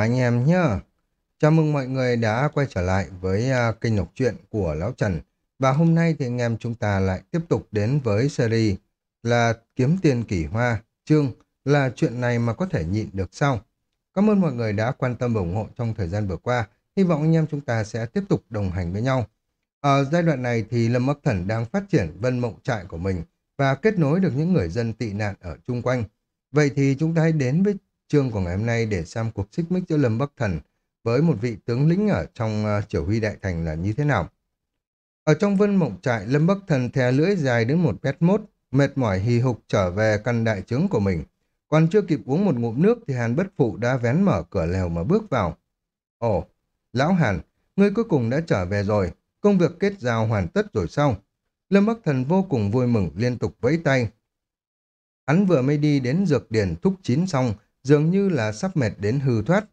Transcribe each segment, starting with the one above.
anh em nhá. Chào mừng mọi người đã quay trở lại với uh, kênh đọc truyện của Lão Trần. Và hôm nay thì anh em chúng ta lại tiếp tục đến với series là Kiếm Tiền Kỷ Hoa, chương là chuyện này mà có thể nhịn được sao? Cảm ơn mọi người đã quan tâm và ủng hộ trong thời gian vừa qua. Hy vọng anh em chúng ta sẽ tiếp tục đồng hành với nhau. Ở giai đoạn này thì Lâm Bắc Thần đang phát triển vân mộng trại của mình và kết nối được những người dân tị nạn ở chung quanh. Vậy thì chúng ta hãy đến với chương của ngày hôm nay để xem cuộc xích mích giữa Lâm Bắc Thần với một vị tướng lĩnh ở trong ờ, uh, chỉ huy đại thành là như thế nào. Ở trong vân mộng trại, Lâm Bắc Thần thè lưỡi dài đến một mét mốt, mệt mỏi hì hục trở về căn đại trướng của mình. Còn chưa kịp uống một ngụm nước thì Hàn Bất Phụ đã vén mở cửa lèo mà bước vào. Ồ, Lão Hàn, ngươi cuối cùng đã trở về rồi, công việc kết giao hoàn tất rồi sao? Lâm Bắc Thần vô cùng vui mừng liên tục vẫy tay. Hắn vừa mới đi đến dược điển thúc chín xong, dường như là sắp mệt đến hư thoát.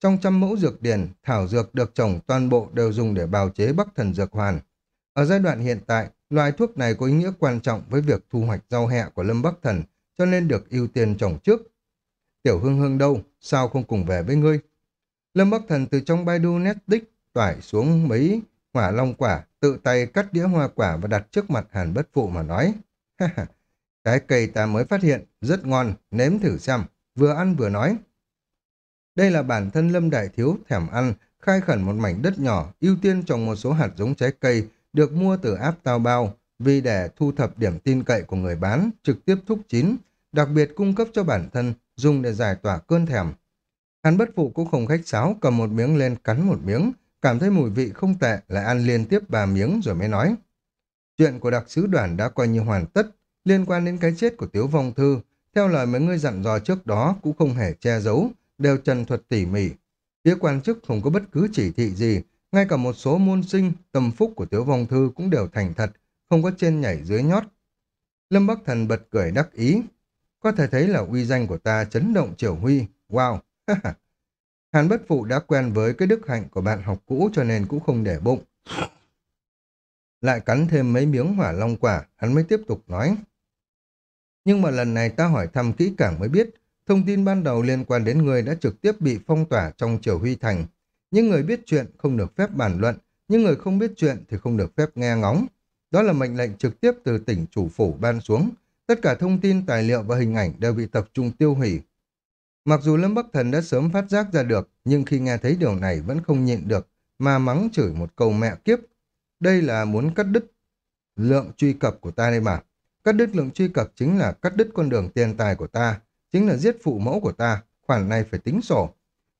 Trong trăm mẫu dược điển, thảo dược được trồng toàn bộ đều dùng để bào chế bắc thần dược hoàn. Ở giai đoạn hiện tại, loại thuốc này có ý nghĩa quan trọng với việc thu hoạch rau hẹ của Lâm Bắc Thần, cho nên được ưu tiên trồng trước. Tiểu Hương Hương đâu, sao không cùng về với ngươi? Lâm Bắc Thần từ trong Baidu Netflix toải xuống mấy hỏa long quả, tự tay cắt đĩa hoa quả và đặt trước mặt Hàn Bất Phụ mà nói. Cái cây ta mới phát hiện, rất ngon, nếm thử xem vừa ăn vừa nói. Đây là bản thân Lâm Đại Thiếu thèm ăn, khai khẩn một mảnh đất nhỏ, ưu tiên trồng một số hạt giống trái cây được mua từ áp tao bao, vì để thu thập điểm tin cậy của người bán, trực tiếp thúc chín, đặc biệt cung cấp cho bản thân, dùng để giải tỏa cơn thèm. Hắn bất phụ cũng không khách sáo, cầm một miếng lên cắn một miếng, cảm thấy mùi vị không tệ, lại ăn liên tiếp ba miếng rồi mới nói. Chuyện của đặc sứ đoàn đã coi như hoàn tất, liên quan đến cái chết của Tiếu Vong Thư, theo lời mấy người dặn dò trước đó cũng không hề che giấu, đều trần thuật tỉ mỉ. Phía quan chức không có bất cứ chỉ thị gì, ngay cả một số môn sinh, tâm phúc của Tiếu Vong Thư cũng đều thành thật, không có trên nhảy dưới nhót. Lâm Bắc Thần bật cười đắc ý. Có thể thấy là uy danh của ta chấn động triều huy. Wow! Hàn bất phụ đã quen với cái đức hạnh của bạn học cũ cho nên cũng không để bụng. Lại cắn thêm mấy miếng hỏa long quả, hắn mới tiếp tục nói. Nhưng mà lần này ta hỏi thăm kỹ càng mới biết, thông tin ban đầu liên quan đến người đã trực tiếp bị phong tỏa trong triều huy thành. Những người biết chuyện không được phép bàn luận, những người không biết chuyện thì không được phép nghe ngóng. Đó là mệnh lệnh trực tiếp từ tỉnh chủ phủ ban xuống. Tất cả thông tin, tài liệu và hình ảnh đều bị tập trung tiêu hủy. Mặc dù Lâm Bắc Thần đã sớm phát giác ra được, nhưng khi nghe thấy điều này vẫn không nhịn được, mà mắng chửi một câu mẹ kiếp. Đây là muốn cắt đứt lượng truy cập của ta đây mà. Cắt đứt lượng truy cập chính là cắt đứt con đường tiền tài của ta, chính là giết phụ mẫu của ta, khoản này phải tính sổ.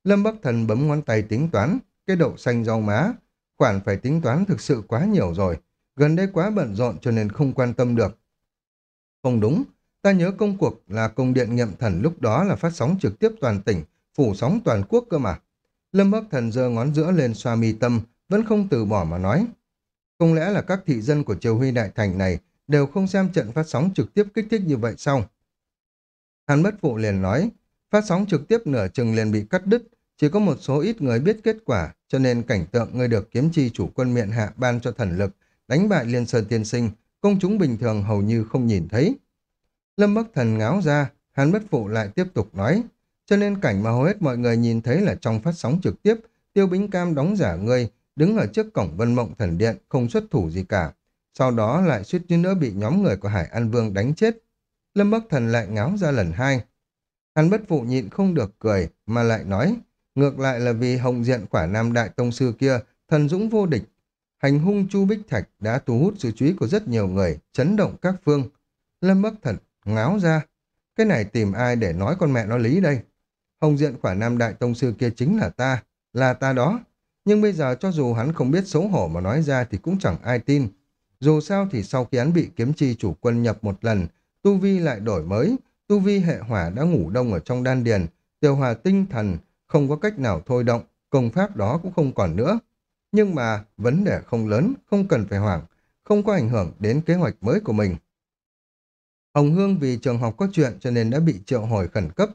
Lâm Bắc Thần bấm ngón tay tính toán, cái đậu xanh rau má, khoản phải tính toán thực sự quá nhiều rồi, gần đây quá bận rộn cho nên không quan tâm được. Không đúng, ta nhớ công cuộc là công điện nghiệm thần lúc đó là phát sóng trực tiếp toàn tỉnh, phủ sóng toàn quốc cơ mà. Lâm Bắc Thần giơ ngón giữa lên xoa mi tâm, vẫn không từ bỏ mà nói. Không lẽ là các thị dân của Triều Huy Đại Thành này đều không xem trận phát sóng trực tiếp kích thích như vậy sao? Hàn bất phụ liền nói, phát sóng trực tiếp nửa chừng liền bị cắt đứt, chỉ có một số ít người biết kết quả, cho nên cảnh tượng người được kiếm chi chủ quân miện hạ ban cho thần lực, đánh bại liên sơn tiên sinh, công chúng bình thường hầu như không nhìn thấy. Lâm Bắc Thần ngáo ra, Hàn bất phụ lại tiếp tục nói, cho nên cảnh mà hầu hết mọi người nhìn thấy là trong phát sóng trực tiếp, Tiêu Bính Cam đóng giả ngươi, đứng ở trước cổng Vân Mộng Thần Điện, không xuất thủ gì cả sau đó lại suýt chút nữa bị nhóm người của Hải An Vương đánh chết. Lâm Bắc Thần lại ngáo ra lần hai. Hắn bất phụ nhịn không được cười, mà lại nói, ngược lại là vì hồng diện quả nam đại tông sư kia, thần dũng vô địch. Hành hung Chu Bích Thạch đã thu hút sự chú ý của rất nhiều người, chấn động các phương. Lâm Bắc Thần ngáo ra, cái này tìm ai để nói con mẹ nó lý đây. Hồng diện quả nam đại tông sư kia chính là ta, là ta đó. Nhưng bây giờ cho dù hắn không biết xấu hổ mà nói ra thì cũng chẳng ai tin. Dù sao thì sau khi án bị kiếm chi chủ quân nhập một lần, tu vi lại đổi mới, tu vi hệ hỏa đã ngủ đông ở trong đan điền, tiêu hòa tinh thần, không có cách nào thôi động, công pháp đó cũng không còn nữa. Nhưng mà vấn đề không lớn, không cần phải hoảng, không có ảnh hưởng đến kế hoạch mới của mình. Hồng Hương vì trường học có chuyện cho nên đã bị triệu hồi khẩn cấp.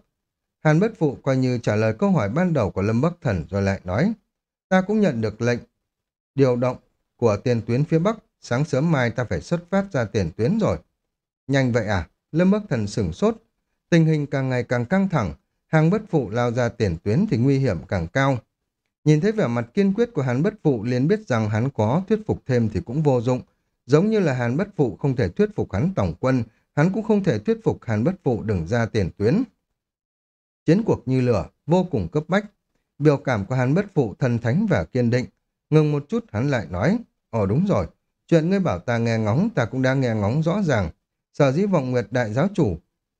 Hàn Bất Phụ coi như trả lời câu hỏi ban đầu của Lâm Bắc Thần rồi lại nói, ta cũng nhận được lệnh điều động của tiền tuyến phía Bắc sáng sớm mai ta phải xuất phát ra tiền tuyến rồi. Nhanh vậy à? Lâm Bắc Thần sửng sốt. Tình hình càng ngày càng căng thẳng. hàng bất phụ lao ra tiền tuyến thì nguy hiểm càng cao. Nhìn thấy vẻ mặt kiên quyết của hắn bất phụ liền biết rằng hắn có thuyết phục thêm thì cũng vô dụng. Giống như là hàn bất phụ không thể thuyết phục hắn tổng quân, hắn cũng không thể thuyết phục hàn bất phụ đừng ra tiền tuyến. Chiến cuộc như lửa, vô cùng cấp bách. Biểu cảm của hàn bất phụ thần thánh và kiên định. Ngừng một chút hắn lại nói, Ồ đúng rồi, chuyện ngươi bảo ta nghe ngóng ta cũng đang nghe ngóng rõ ràng. Sở dĩ vọng nguyệt đại giáo chủ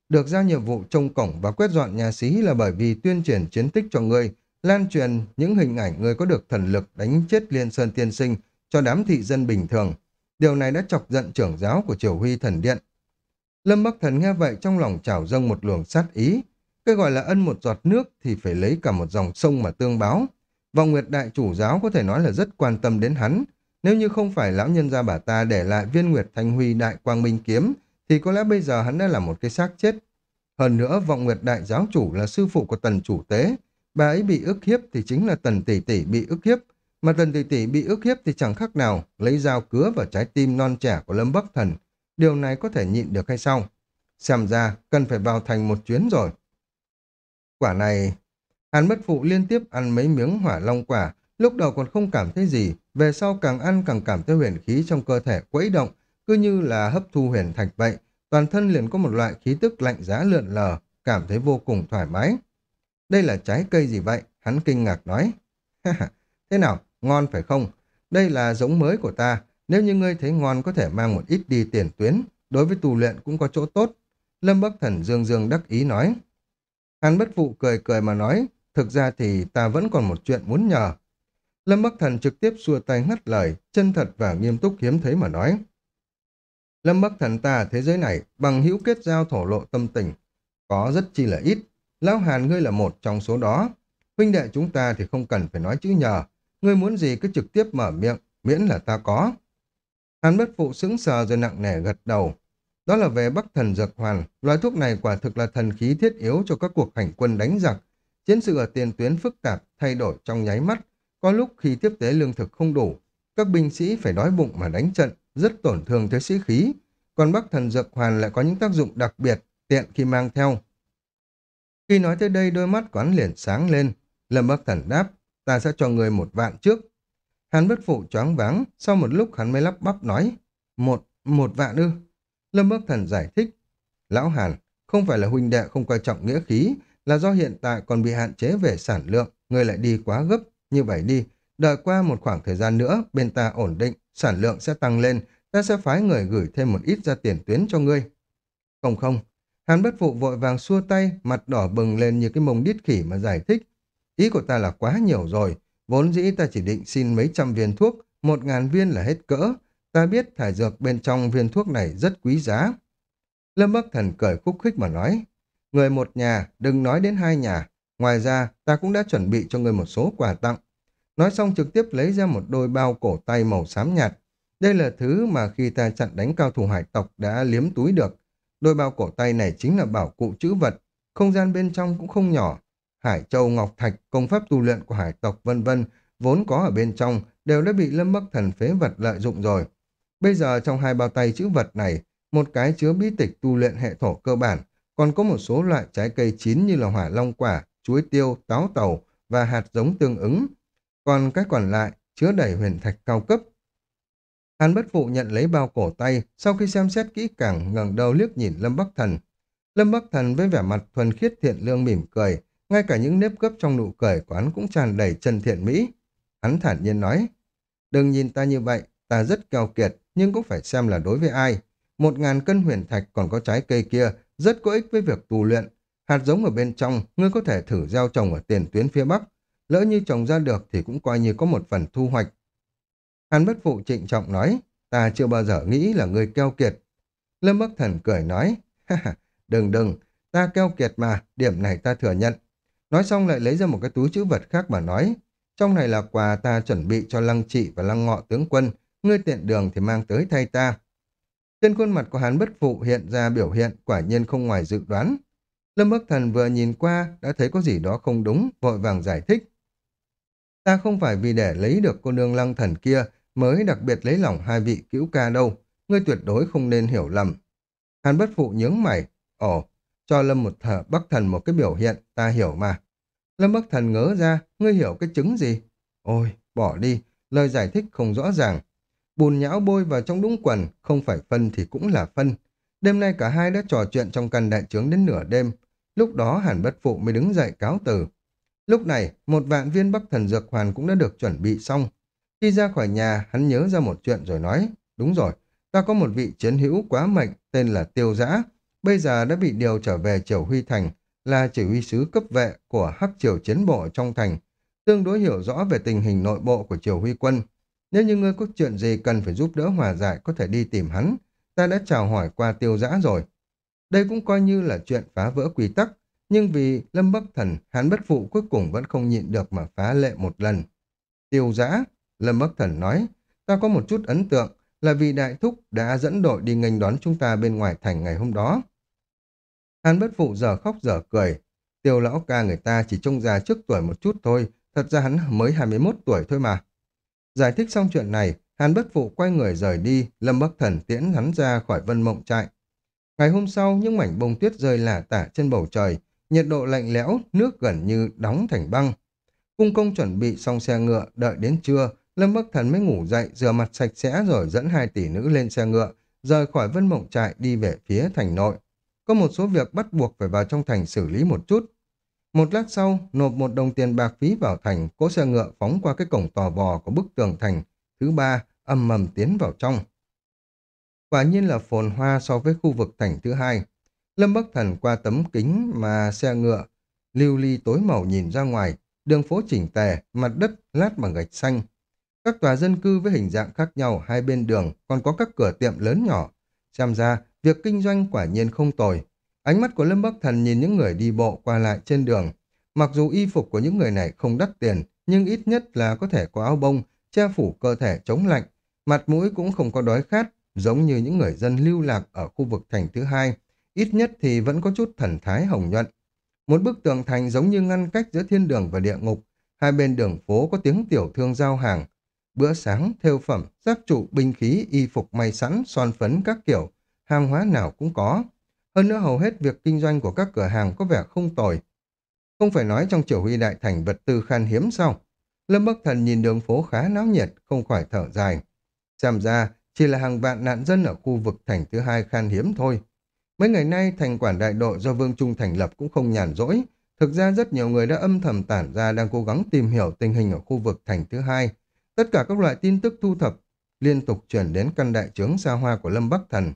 được giao nhiệm vụ trông cổng và quét dọn nhà xí là bởi vì tuyên truyền chiến tích cho ngươi, lan truyền những hình ảnh ngươi có được thần lực đánh chết Liên Sơn Tiên Sinh cho đám thị dân bình thường. Điều này đã chọc giận trưởng giáo của Triều Huy Thần Điện. Lâm Bắc Thần nghe vậy trong lòng trào dâng một luồng sát ý. Cái gọi là ân một giọt nước thì phải lấy cả một dòng sông mà tương báo. Vọng Nguyệt Đại Chủ Giáo có thể nói là rất quan tâm đến hắn. Nếu như không phải lão nhân gia bà ta để lại viên Nguyệt Thanh Huy Đại Quang Minh Kiếm, thì có lẽ bây giờ hắn đã là một cái xác chết. Hơn nữa, Vọng Nguyệt Đại Giáo Chủ là sư phụ của Tần Chủ Tế. Bà ấy bị ức hiếp thì chính là Tần Tỷ Tỷ bị ức hiếp. Mà Tần Tỷ Tỷ bị ức hiếp thì chẳng khác nào lấy dao cứa vào trái tim non trẻ của Lâm Bắc Thần. Điều này có thể nhịn được hay sao? Xem ra, cần phải vào thành một chuyến rồi. Quả này, Hàn Bất Phụ liên tiếp ăn mấy miếng hỏa long quả, lúc đầu còn không cảm thấy gì, về sau càng ăn càng cảm thấy huyền khí trong cơ thể quẫy động, cứ như là hấp thu huyền thạch vậy, toàn thân liền có một loại khí tức lạnh giá lượn lờ, cảm thấy vô cùng thoải mái. Đây là trái cây gì vậy? Hắn kinh ngạc nói. Thế nào, ngon phải không? Đây là giống mới của ta, nếu như ngươi thấy ngon có thể mang một ít đi tiền tuyến, đối với tù luyện cũng có chỗ tốt. Lâm Bắc Thần dương dương đắc ý nói. Hắn bất phụ cười cười mà nói, thực ra thì ta vẫn còn một chuyện muốn nhờ. Lâm Bắc Thần trực tiếp xua tay ngắt lời, chân thật và nghiêm túc hiếm thấy mà nói. Lâm Bắc Thần ta thế giới này bằng hữu kết giao thổ lộ tâm tình, có rất chi là ít. Lão Hàn ngươi là một trong số đó. Huynh đệ chúng ta thì không cần phải nói chữ nhờ. Ngươi muốn gì cứ trực tiếp mở miệng, miễn là ta có. Hàn bất phụ sững sờ rồi nặng nề gật đầu. Đó là về Bắc Thần Dược Hoàn. Loại thuốc này quả thực là thần khí thiết yếu cho các cuộc hành quân đánh giặc. Chiến sự ở tiền tuyến phức tạp, thay đổi trong nháy mắt. Có lúc khi tiếp tế lương thực không đủ, các binh sĩ phải đói bụng mà đánh trận, rất tổn thương tới sĩ khí. Còn Bắc Thần Dược Hoàn lại có những tác dụng đặc biệt, tiện khi mang theo. Khi nói tới đây đôi mắt quán liền sáng lên. Lâm Bắc Thần đáp, ta sẽ cho người một vạn trước. Hàn bất phụ choáng váng, sau một lúc hắn mới lắp bắp nói, một, một vạn ư. Lâm Bắc Thần giải thích, lão Hàn, không phải là huynh đệ không coi trọng nghĩa khí, là do hiện tại còn bị hạn chế về sản lượng, người lại đi quá gấp, như vậy đi, đợi qua một khoảng thời gian nữa, bên ta ổn định, sản lượng sẽ tăng lên, ta sẽ phái người gửi thêm một ít ra tiền tuyến cho ngươi. Không không, Hàn bất phụ vội vàng xua tay, mặt đỏ bừng lên như cái mông đít khỉ mà giải thích. Ý của ta là quá nhiều rồi, vốn dĩ ta chỉ định xin mấy trăm viên thuốc, một ngàn viên là hết cỡ. Ta biết thải dược bên trong viên thuốc này rất quý giá. Lâm Bắc Thần cười khúc khích mà nói, người một nhà, đừng nói đến hai nhà. Ngoài ra, ta cũng đã chuẩn bị cho ngươi một số quà tặng. Nói xong trực tiếp lấy ra một đôi bao cổ tay màu xám nhạt. Đây là thứ mà khi ta chặn đánh cao thủ hải tộc đã liếm túi được. Đôi bao cổ tay này chính là bảo cụ chữ vật, không gian bên trong cũng không nhỏ. Hải châu ngọc thạch, công pháp tu luyện của hải tộc vân vân vốn có ở bên trong đều đã bị Lâm Bắc Thần phế vật lợi dụng rồi. Bây giờ trong hai bao tay chữ vật này, một cái chứa bí tịch tu luyện hệ thổ cơ bản, còn có một số loại trái cây chín như là hỏa long quả, chuối tiêu, táo tàu và hạt giống tương ứng. Còn cái còn lại chứa đầy huyền thạch cao cấp, Hàn bất phụ nhận lấy bao cổ tay, sau khi xem xét kỹ càng ngẩng đầu liếc nhìn Lâm Bắc Thần. Lâm Bắc Thần với vẻ mặt thuần khiết thiện lương mỉm cười, ngay cả những nếp gấp trong nụ cười của hắn cũng tràn đầy chân thiện mỹ. Hắn thản nhiên nói, đừng nhìn ta như vậy, ta rất keo kiệt, nhưng cũng phải xem là đối với ai. Một ngàn cân huyền thạch còn có trái cây kia, rất có ích với việc tu luyện. Hạt giống ở bên trong, ngươi có thể thử gieo trồng ở tiền tuyến phía Bắc. Lỡ như trồng ra được thì cũng coi như có một phần thu hoạch. Hàn bất phụ trịnh trọng nói, ta chưa bao giờ nghĩ là ngươi keo kiệt. Lâm Bắc Thần cười nói, ha đừng đừng, ta keo kiệt mà, điểm này ta thừa nhận. Nói xong lại lấy ra một cái túi chữ vật khác mà nói, trong này là quà ta chuẩn bị cho lăng trị và lăng ngọ tướng quân, ngươi tiện đường thì mang tới thay ta. Trên khuôn mặt của Hàn bất phụ hiện ra biểu hiện quả nhiên không ngoài dự đoán. Lâm Bắc Thần vừa nhìn qua đã thấy có gì đó không đúng, vội vàng giải thích. Ta không phải vì để lấy được cô nương lăng thần kia mới đặc biệt lấy lòng hai vị cữu ca đâu, ngươi tuyệt đối không nên hiểu lầm. Hàn bất phụ nhướng mày, ồ, cho Lâm một thở Bắc Thần một cái biểu hiện, ta hiểu mà. Lâm Bắc Thần ngớ ra, ngươi hiểu cái chứng gì? Ôi, bỏ đi, lời giải thích không rõ ràng. Bùn nhão bôi vào trong đúng quần, không phải phân thì cũng là phân. Đêm nay cả hai đã trò chuyện trong căn đại trướng đến nửa đêm. Lúc đó Hàn Bất Phụ mới đứng dậy cáo từ. Lúc này, một vạn viên Bắc Thần Dược Hoàn cũng đã được chuẩn bị xong. Khi ra khỏi nhà, hắn nhớ ra một chuyện rồi nói, đúng rồi, ta có một vị chiến hữu quá mệnh tên là Tiêu Giã, bây giờ đã bị điều trở về Triều Huy Thành, là chỉ huy sứ cấp vệ của Hắc Triều Chiến Bộ trong thành, tương đối hiểu rõ về tình hình nội bộ của Triều Huy Quân. Nếu như ngươi có chuyện gì cần phải giúp đỡ hòa giải có thể đi tìm hắn, ta đã chào hỏi qua Tiêu Giã rồi. Đây cũng coi như là chuyện phá vỡ quy tắc, nhưng vì Lâm Bắc Thần, hắn bất phụ cuối cùng vẫn không nhịn được mà phá lệ một lần. Tiêu Giã, Lâm Bắc Thần nói, ta có một chút ấn tượng, là vì Đại Thúc đã dẫn đội đi nghênh đón chúng ta bên ngoài thành ngày hôm đó. Hàn bất phụ giờ khóc giờ cười. Tiêu lão ca người ta chỉ trông già trước tuổi một chút thôi, thật ra hắn mới 21 tuổi thôi mà. Giải thích xong chuyện này, Hàn bất phụ quay người rời đi, Lâm Bắc Thần tiễn hắn ra khỏi vân mộng trại. Ngày hôm sau, những mảnh bông tuyết rơi lả tả trên bầu trời, nhiệt độ lạnh lẽo, nước gần như đóng thành băng. Cung công chuẩn bị xong xe ngựa, đợi đến trưa, Lâm Bắc Thần mới ngủ dậy, rửa mặt sạch sẽ rồi dẫn hai tỷ nữ lên xe ngựa, rời khỏi vân mộng trại đi về phía thành nội. Có một số việc bắt buộc phải vào trong thành xử lý một chút. Một lát sau, nộp một đồng tiền bạc phí vào thành, cố xe ngựa phóng qua cái cổng tò vò của bức tường thành. Thứ ba, âm mầm tiến vào trong. Quả nhiên là phồn hoa so với khu vực thành thứ hai. Lâm Bắc Thần qua tấm kính mà xe ngựa, lưu ly tối màu nhìn ra ngoài, đường phố chỉnh tề, mặt đất lát bằng gạch xanh. Các tòa dân cư với hình dạng khác nhau hai bên đường còn có các cửa tiệm lớn nhỏ. Xem ra, việc kinh doanh quả nhiên không tồi. Ánh mắt của Lâm Bắc Thần nhìn những người đi bộ qua lại trên đường. Mặc dù y phục của những người này không đắt tiền, nhưng ít nhất là có thể có áo bông, che phủ cơ thể chống lạnh. Mặt mũi cũng không có đói khát, giống như những người dân lưu lạc ở khu vực thành thứ hai. Ít nhất thì vẫn có chút thần thái hồng nhuận. Một bức tường thành giống như ngăn cách giữa thiên đường và địa ngục. Hai bên đường phố có tiếng tiểu thương giao hàng. Bữa sáng, theo phẩm, giáp trụ, binh khí, y phục may sẵn, son phấn các kiểu, hàng hóa nào cũng có. Hơn nữa hầu hết việc kinh doanh của các cửa hàng có vẻ không tồi. Không phải nói trong triều huy đại thành vật tư khan hiếm sao? Lâm Bắc Thần nhìn đường phố khá náo nhiệt, không khỏi thở dài. Xem ra, chỉ là hàng vạn nạn dân ở khu vực thành thứ hai khan hiếm thôi. Mấy ngày nay, thành quản đại đội do Vương Trung thành lập cũng không nhàn rỗi. Thực ra rất nhiều người đã âm thầm tản ra đang cố gắng tìm hiểu tình hình ở khu vực thành thứ hai. Tất cả các loại tin tức thu thập liên tục chuyển đến căn đại trướng xa hoa của Lâm Bắc Thần.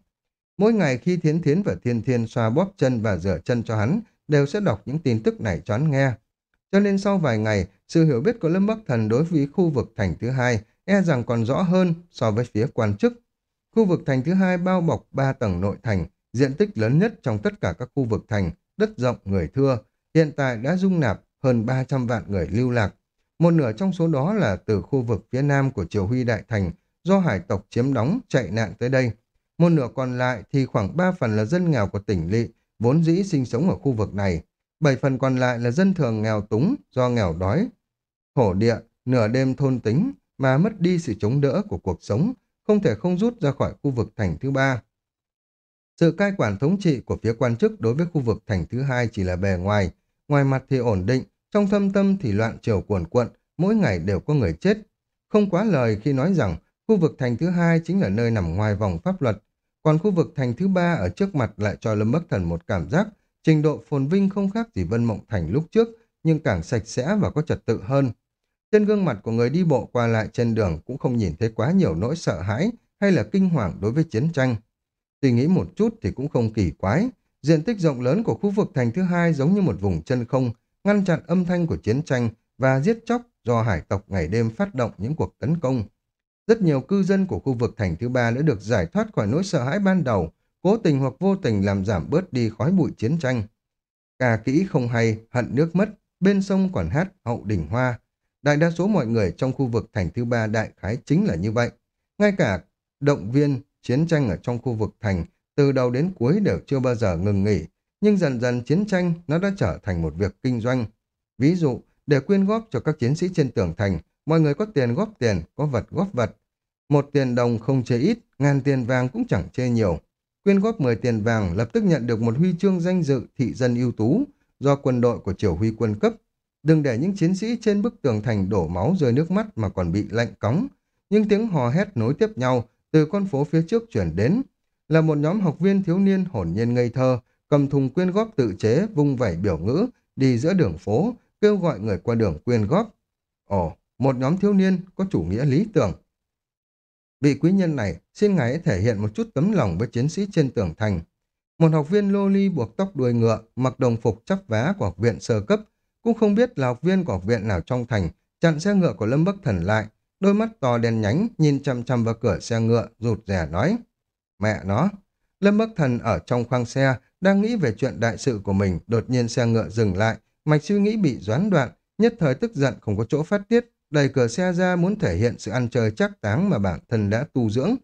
Mỗi ngày khi Thiến Thiến và Thiên Thiên xoa bóp chân và rửa chân cho hắn, đều sẽ đọc những tin tức này cho hắn nghe. Cho nên sau vài ngày, sự hiểu biết của Lâm Bắc Thần đối với khu vực thành thứ hai e rằng còn rõ hơn so với phía quan chức. Khu vực thành thứ hai bao bọc ba tầng nội thành, diện tích lớn nhất trong tất cả các khu vực thành, đất rộng người thưa, hiện tại đã dung nạp hơn 300 vạn người lưu lạc. Một nửa trong số đó là từ khu vực phía nam của Triều Huy Đại Thành, do hải tộc chiếm đóng chạy nạn tới đây. Một nửa còn lại thì khoảng 3 phần là dân nghèo của tỉnh lỵ, vốn dĩ sinh sống ở khu vực này. 7 phần còn lại là dân thường nghèo túng do nghèo đói. Thổ địa, nửa đêm thôn tính mà mất đi sự chống đỡ của cuộc sống, không thể không rút ra khỏi khu vực thành thứ ba. Sự cai quản thống trị của phía quan chức đối với khu vực thành thứ hai chỉ là bề ngoài, ngoài mặt thì ổn định, trong thâm tâm thì loạn triều cuồn cuộn, mỗi ngày đều có người chết. Không quá lời khi nói rằng khu vực thành thứ hai chính là nơi nằm ngoài vòng pháp luật, còn khu vực thành thứ ba ở trước mặt lại cho Lâm Bắc Thần một cảm giác trình độ phồn vinh không khác gì Vân Mộng Thành lúc trước, nhưng càng sạch sẽ và có trật tự hơn. Trên gương mặt của người đi bộ qua lại trên đường cũng không nhìn thấy quá nhiều nỗi sợ hãi hay là kinh hoàng đối với chiến tranh. Suy nghĩ một chút thì cũng không kỳ quái. Diện tích rộng lớn của khu vực thành thứ hai giống như một vùng chân không, ngăn chặn âm thanh của chiến tranh và giết chóc do hải tộc ngày đêm phát động những cuộc tấn công. Rất nhiều cư dân của khu vực thành thứ ba đã được giải thoát khỏi nỗi sợ hãi ban đầu, cố tình hoặc vô tình làm giảm bớt đi khói bụi chiến tranh. Cà kỹ không hay, hận nước mất, bên sông còn hát hậu đỉnh hoa. Đại đa số mọi người trong khu vực thành thứ ba đại khái chính là như vậy. Ngay cả động viên, chiến tranh ở trong khu vực thành từ đầu đến cuối đều chưa bao giờ ngừng nghỉ, nhưng dần dần chiến tranh nó đã trở thành một việc kinh doanh. Ví dụ, để quyên góp cho các chiến sĩ trên tường thành, mọi người có tiền góp tiền, có vật góp vật. Một tiền đồng không chê ít, ngàn tiền vàng cũng chẳng chê nhiều. quyên góp 10 tiền vàng lập tức nhận được một huy chương danh dự thị dân ưu tú do quân đội của triều huy quân cấp. Đừng để những chiến sĩ trên bức tường thành đổ máu rơi nước mắt mà còn bị lạnh cóng. Nhưng tiếng hò hét nối tiếp nhau từ con phố phía trước chuyển đến. Là một nhóm học viên thiếu niên hồn nhiên ngây thơ, cầm thùng quyên góp tự chế, vung vẩy biểu ngữ, đi giữa đường phố, kêu gọi người qua đường quyên góp. Ồ, một nhóm thiếu niên có chủ nghĩa lý tưởng. Vị quý nhân này xin ngài thể hiện một chút tấm lòng với chiến sĩ trên tường thành. Một học viên lô ly buộc tóc đuôi ngựa, mặc đồng phục chắp vá của học viện sơ cấp, cũng không biết là học viên của học viện nào trong thành, chặn xe ngựa của Lâm Bắc Thần lại, đôi mắt to đen nhánh, nhìn chăm chăm vào cửa xe ngựa, rụt rè nói. Mẹ nó! Lâm Bắc Thần ở trong khoang xe, đang nghĩ về chuyện đại sự của mình, đột nhiên xe ngựa dừng lại, mạch suy nghĩ bị doán đoạn, nhất thời tức giận không có chỗ phát tiết, đẩy cửa xe ra muốn thể hiện sự ăn chơi chắc táng mà bản thân đã tu dưỡng.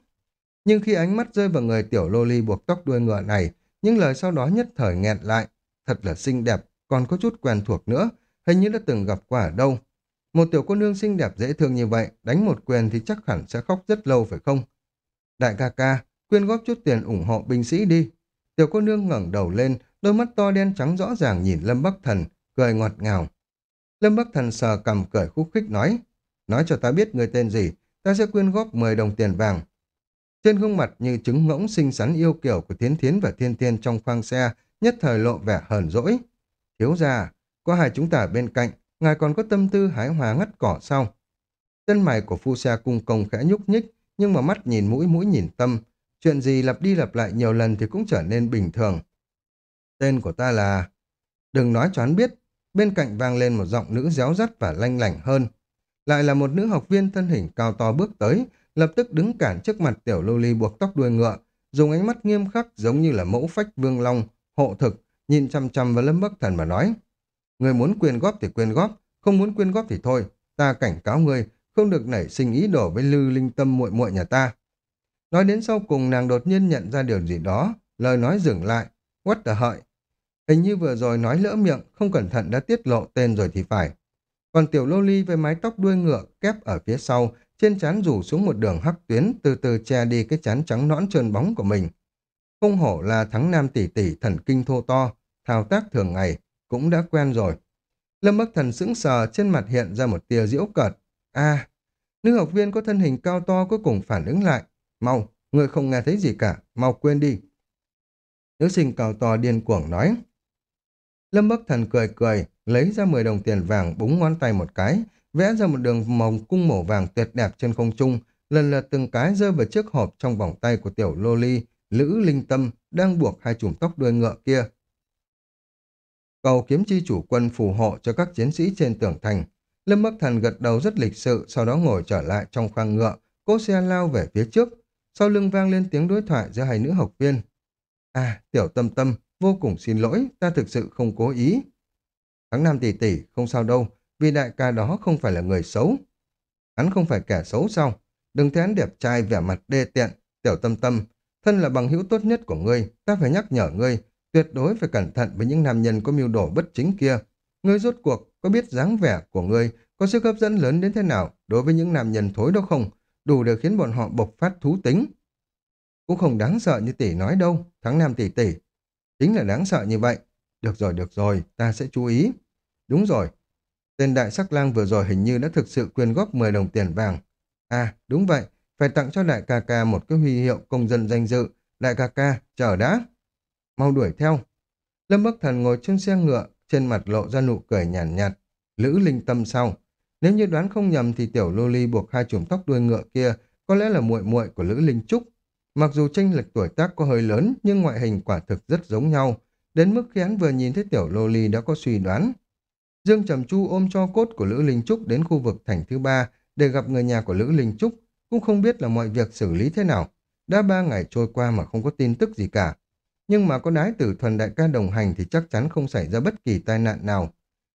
Nhưng khi ánh mắt rơi vào người tiểu lô ly buộc tóc đuôi ngựa này, những lời sau đó nhất thời nghẹn lại. Thật là xinh đẹp, còn có chút quen thuộc nữa, hình như đã từng gặp qua ở đâu. Một tiểu cô nương xinh đẹp dễ thương như vậy, đánh một quyền thì chắc hẳn sẽ khóc rất lâu phải không? Đại ca ca, quyên góp chút tiền ủng hộ binh sĩ đi. Tiểu cô nương ngẩng đầu lên, đôi mắt to đen trắng rõ ràng nhìn Lâm Bắc Thần, cười ngọt ngào. Lâm Bắc Thần sờ cầm cười khúc khích nói, nói cho ta biết người tên gì, ta sẽ quyên góp 10 đồng tiền vàng. Trên gương mặt như trứng ngỗng xinh xắn yêu kiểu của Thiến Thiến và Thiên Thiên trong khoang xe, nhất thời lộ vẻ hờn dỗi. Thiếu gia, có hai chúng ta bên cạnh, ngài còn có tâm tư hái hòa ngắt cỏ sao? Chân mày của phu xe cung công khẽ nhúc nhích, nhưng mà mắt nhìn mũi mũi nhìn tâm. Chuyện gì lặp đi lặp lại nhiều lần thì cũng trở nên bình thường. Tên của ta là... Đừng nói cho hắn biết, bên cạnh vang lên một giọng nữ réo rắt và lanh lảnh hơn. Lại là một nữ học viên thân hình cao to bước tới, lập tức đứng cản trước mặt tiểu lô ly buộc tóc đuôi ngựa, dùng ánh mắt nghiêm khắc giống như là mẫu phách vương long, hộ thực, nhìn chăm chăm vào lâm bắc thần mà nói. Người muốn quyên góp thì quyên góp, không muốn quyên góp thì thôi, ta cảnh cáo người, không được nảy sinh ý đồ với lư linh tâm muội muội nhà ta. Nói đến sau cùng nàng đột nhiên nhận ra điều gì đó, lời nói dừng lại, what the hợi. Hình như vừa rồi nói lỡ miệng, không cẩn thận đã tiết lộ tên rồi thì phải. Còn tiểu lô ly với mái tóc đuôi ngựa kép ở phía sau, trên trán rủ xuống một đường hắc tuyến, từ từ che đi cái chán trắng nõn trơn bóng của mình. Không hổ là thắng nam tỷ tỷ thần kinh thô to, thao tác thường ngày, cũng đã quen rồi. Lâm Bắc Thần sững sờ trên mặt hiện ra một tia diễu cợt. a nữ học viên có thân hình cao to cuối cùng phản ứng lại. Mau, người không nghe thấy gì cả, mau quên đi. Nữ sinh cao to điên cuồng nói. Lâm Bắc Thần cười cười, lấy ra 10 đồng tiền vàng búng ngón tay một cái, vẽ ra một đường mồng cung mổ vàng tuyệt đẹp trên không trung, lần lượt từng cái rơi vào chiếc hộp trong vòng tay của tiểu loli, Lữ Linh Tâm đang buộc hai chùm tóc đuôi ngựa kia. Cầu kiếm chi chủ quân phù hộ cho các chiến sĩ trên tường thành. Lâm Bắc Thần gật đầu rất lịch sự, sau đó ngồi trở lại trong khoang ngựa, cố xe lao về phía trước. Sau lưng vang lên tiếng đối thoại giữa hai nữ học viên. À, tiểu tâm tâm, vô cùng xin lỗi, ta thực sự không cố ý. Tháng năm tỷ tỷ, không sao đâu, vì đại ca đó không phải là người xấu. Hắn không phải kẻ xấu sao? Đừng thấy hắn đẹp trai vẻ mặt đê tiện, tiểu tâm tâm. Thân là bằng hữu tốt nhất của ngươi, ta phải nhắc nhở ngươi, tuyệt đối phải cẩn thận với những nam nhân có mưu đồ bất chính kia. Ngươi rốt cuộc có biết dáng vẻ của ngươi có sức hấp dẫn lớn đến thế nào đối với những nam nhân thối đó không? Đủ để khiến bọn họ bộc phát thú tính. Cũng không đáng sợ như tỷ nói đâu, thắng nam tỷ tỷ. Chính là đáng sợ như vậy. Được rồi, được rồi, ta sẽ chú ý. Đúng rồi, tên đại sắc lang vừa rồi hình như đã thực sự quyên góp 10 đồng tiền vàng. À, đúng vậy, phải tặng cho đại ca ca một cái huy hiệu công dân danh dự. Đại ca ca, chờ đã. Mau đuổi theo. Lâm Bắc Thần ngồi trên xe ngựa, trên mặt lộ ra nụ cười nhàn nhạt, nhạt. Lữ linh tâm sau. Nếu như đoán không nhầm thì tiểu lô ly buộc hai chùm tóc đuôi ngựa kia có lẽ là muội muội của Lữ Linh Trúc. Mặc dù tranh lệch tuổi tác có hơi lớn nhưng ngoại hình quả thực rất giống nhau. Đến mức khi hắn vừa nhìn thấy tiểu lô ly đã có suy đoán. Dương Trầm Chu ôm cho cốt của Lữ Linh Trúc đến khu vực thành thứ ba để gặp người nhà của Lữ Linh Trúc, cũng không biết là mọi việc xử lý thế nào. Đã ba ngày trôi qua mà không có tin tức gì cả. Nhưng mà có đái tử thuần đại ca đồng hành thì chắc chắn không xảy ra bất kỳ tai nạn nào.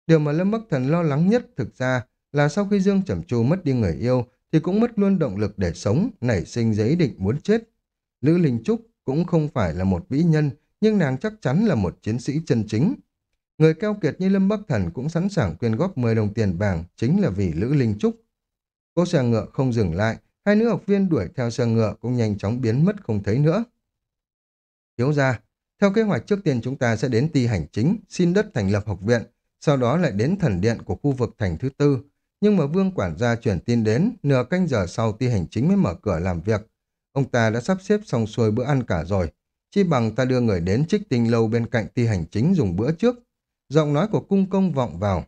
Điều mà Lâm Bắc Thần lo lắng nhất thực ra là sau khi Dương Trầm Chu mất đi người yêu thì cũng mất luôn động lực để sống, nảy sinh giấy định muốn chết. Lữ Linh Trúc cũng không phải là một vĩ nhân, nhưng nàng chắc chắn là một chiến sĩ chân chính. Người keo kiệt như Lâm Bắc Thần cũng sẵn sàng quyên góp 10 đồng tiền vàng chính là vì Lữ Linh Trúc. Cô xe ngựa không dừng lại, hai nữ học viên đuổi theo xe ngựa cũng nhanh chóng biến mất không thấy nữa thiếu gia. Theo kế hoạch trước tiên chúng ta sẽ đến ti hành chính, xin đất thành lập học viện, sau đó lại đến thần điện của khu vực thành thứ tư. Nhưng mà vương quản gia chuyển tin đến, nửa canh giờ sau ti hành chính mới mở cửa làm việc. Ông ta đã sắp xếp xong xuôi bữa ăn cả rồi. Chi bằng ta đưa người đến trích tinh lâu bên cạnh ti hành chính dùng bữa trước. Giọng nói của cung công vọng vào.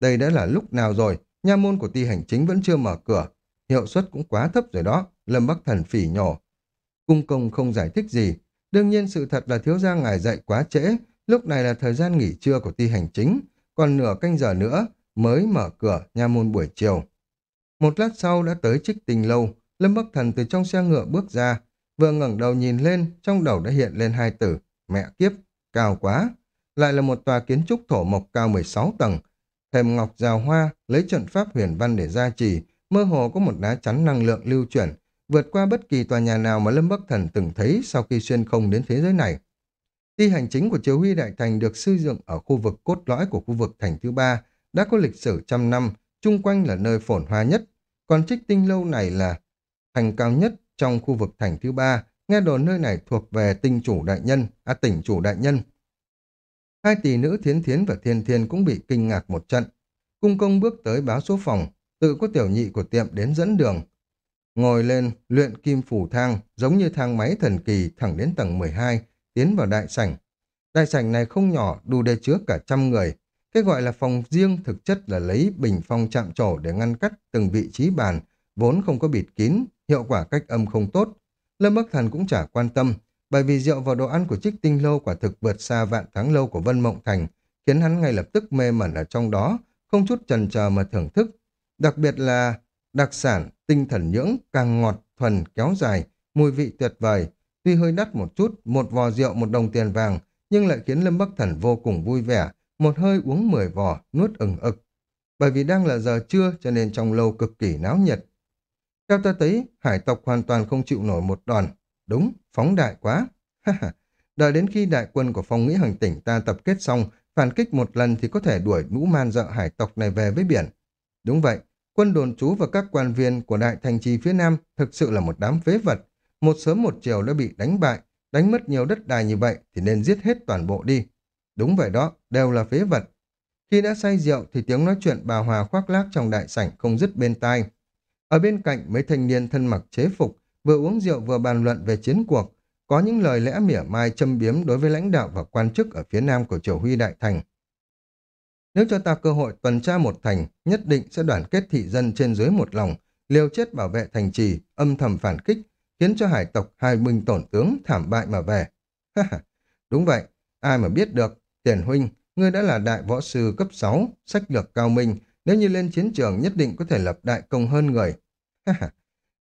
Đây đã là lúc nào rồi, nha môn của ti hành chính vẫn chưa mở cửa. Hiệu suất cũng quá thấp rồi đó, Lâm Bắc Thần phỉ nhổ. Cung công không giải thích gì. Đương nhiên sự thật là thiếu gia ngài dậy quá trễ, lúc này là thời gian nghỉ trưa của ti hành chính, còn nửa canh giờ nữa mới mở cửa nha môn buổi chiều. Một lát sau đã tới trích tình lâu, Lâm Bắc Thần từ trong xe ngựa bước ra, vừa ngẩng đầu nhìn lên, trong đầu đã hiện lên hai từ, mẹ kiếp, cao quá. Lại là một tòa kiến trúc thổ mộc cao 16 tầng, thềm ngọc rào hoa, lấy trận pháp huyền văn để gia trì, mơ hồ có một đá chắn năng lượng lưu chuyển, vượt qua bất kỳ tòa nhà nào mà Lâm Bắc Thần từng thấy sau khi xuyên không đến thế giới này. Ti hành chính của Triều Huy Đại Thành được xây dựng ở khu vực cốt lõi của khu vực thành thứ ba, đã có lịch sử trăm năm, chung quanh là nơi phồn hoa nhất, còn trích tinh lâu này là thành cao nhất trong khu vực thành thứ ba, nghe đồn nơi này thuộc về tinh chủ đại nhân, à tỉnh chủ đại nhân. Hai tỷ nữ thiến thiến và thiên thiên cũng bị kinh ngạc một trận. Cung công bước tới báo số phòng, tự có tiểu nhị của tiệm đến dẫn đường. Ngồi lên, luyện kim phủ thang, giống như thang máy thần kỳ thẳng đến tầng 12, tiến vào đại sảnh. Đại sảnh này không nhỏ, đủ để chứa cả trăm người. Cái gọi là phòng riêng thực chất là lấy bình phong chạm trổ để ngăn cắt từng vị trí bàn, vốn không có bịt kín, hiệu quả cách âm không tốt. Lâm Bắc Thần cũng chả quan tâm, bởi vì rượu vào đồ ăn của trích tinh lâu quả thực vượt xa vạn tháng lâu của Vân Mộng Thành, khiến hắn ngay lập tức mê mẩn ở trong đó, không chút chần chờ mà thưởng thức. Đặc biệt là đặc sản, tinh thần nhưỡng, càng ngọt, thuần, kéo dài, mùi vị tuyệt vời. Tuy hơi đắt một chút, một vò rượu một đồng tiền vàng, nhưng lại khiến Lâm Bắc Thần vô cùng vui vẻ, một hơi uống mười vò, nuốt ừng ực. Bởi vì đang là giờ trưa cho nên trong lâu cực kỳ náo nhiệt. Theo ta thấy, hải tộc hoàn toàn không chịu nổi một đòn. Đúng, phóng đại quá. Đợi đến khi đại quân của phong nghĩ hành tỉnh ta tập kết xong, phản kích một lần thì có thể đuổi lũ man dợ hải tộc này về với biển. Đúng vậy, quân đồn trú và các quan viên của đại thành trì phía Nam thực sự là một đám phế vật. Một sớm một chiều đã bị đánh bại, đánh mất nhiều đất đai như vậy thì nên giết hết toàn bộ đi. Đúng vậy đó, đều là phế vật. Khi đã say rượu thì tiếng nói chuyện bà Hòa khoác lác trong đại sảnh không dứt bên tai. Ở bên cạnh mấy thanh niên thân mặc chế phục, vừa uống rượu vừa bàn luận về chiến cuộc, có những lời lẽ mỉa mai châm biếm đối với lãnh đạo và quan chức ở phía nam của triều huy đại thành. Nếu cho ta cơ hội tuần tra một thành, nhất định sẽ đoàn kết thị dân trên dưới một lòng, liều chết bảo vệ thành trì, âm thầm phản kích, khiến cho hải tộc hai binh tổn tướng thảm bại mà về. Đúng vậy, ai mà biết được, tiền huynh, ngươi đã là đại võ sư cấp 6, sách lược cao minh, nếu như lên chiến trường nhất định có thể lập đại công hơn người.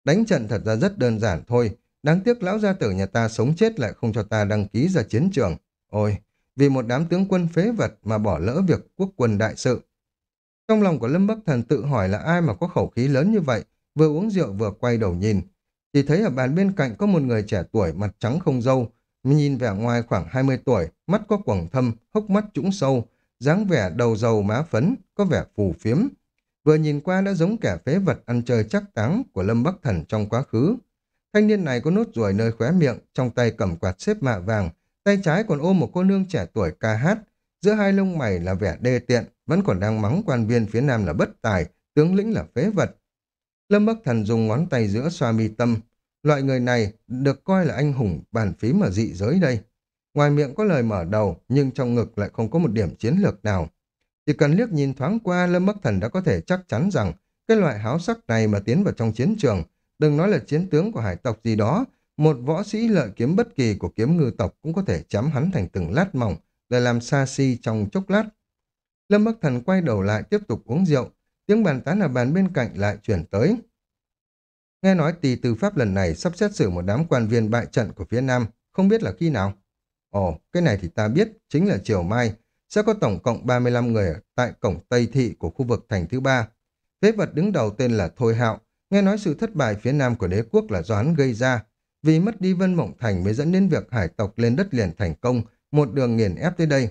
Đánh trận thật ra rất đơn giản thôi, đáng tiếc lão gia tử nhà ta sống chết lại không cho ta đăng ký ra chiến trường. Ôi, vì một đám tướng quân phế vật mà bỏ lỡ việc quốc quân đại sự. Trong lòng của Lâm Bắc Thần tự hỏi là ai mà có khẩu khí lớn như vậy, vừa uống rượu vừa quay đầu nhìn. Chỉ thấy ở bàn bên cạnh có một người trẻ tuổi mặt trắng không dâu, nhìn vẻ ngoài khoảng 20 tuổi, mắt có quầng thâm, hốc mắt trũng sâu, dáng vẻ đầu dầu má phấn, có vẻ phù phiếm. Vừa nhìn qua đã giống kẻ phế vật ăn chơi chắc táng của Lâm Bắc Thần trong quá khứ. Thanh niên này có nốt ruồi nơi khóe miệng, trong tay cầm quạt xếp mạ vàng, tay trái còn ôm một cô nương trẻ tuổi ca hát. Giữa hai lông mày là vẻ đê tiện, vẫn còn đang mắng quan viên phía nam là bất tài, tướng lĩnh là phế vật. Lâm Bắc Thần dùng ngón tay giữa xoa mi tâm. Loại người này được coi là anh hùng bàn phím ở dị giới đây. Ngoài miệng có lời mở đầu, nhưng trong ngực lại không có một điểm chiến lược nào. Chỉ cần liếc nhìn thoáng qua, Lâm Bắc Thần đã có thể chắc chắn rằng cái loại háo sắc này mà tiến vào trong chiến trường, đừng nói là chiến tướng của hải tộc gì đó, một võ sĩ lợi kiếm bất kỳ của kiếm ngư tộc cũng có thể chém hắn thành từng lát mỏng để làm xa si trong chốc lát. Lâm Bắc Thần quay đầu lại tiếp tục uống rượu, tiếng bàn tán ở bàn bên cạnh lại chuyển tới. Nghe nói tỳ tư pháp lần này sắp xét xử một đám quan viên bại trận của phía Nam, không biết là khi nào. Ồ, cái này thì ta biết, chính là chiều mai, sẽ có tổng cộng 35 người tại cổng Tây Thị của khu vực thành thứ ba. Phế vật đứng đầu tên là Thôi Hạo, nghe nói sự thất bại phía nam của đế quốc là do hắn gây ra. Vì mất đi Vân Mộng Thành mới dẫn đến việc hải tộc lên đất liền thành công, một đường nghiền ép tới đây.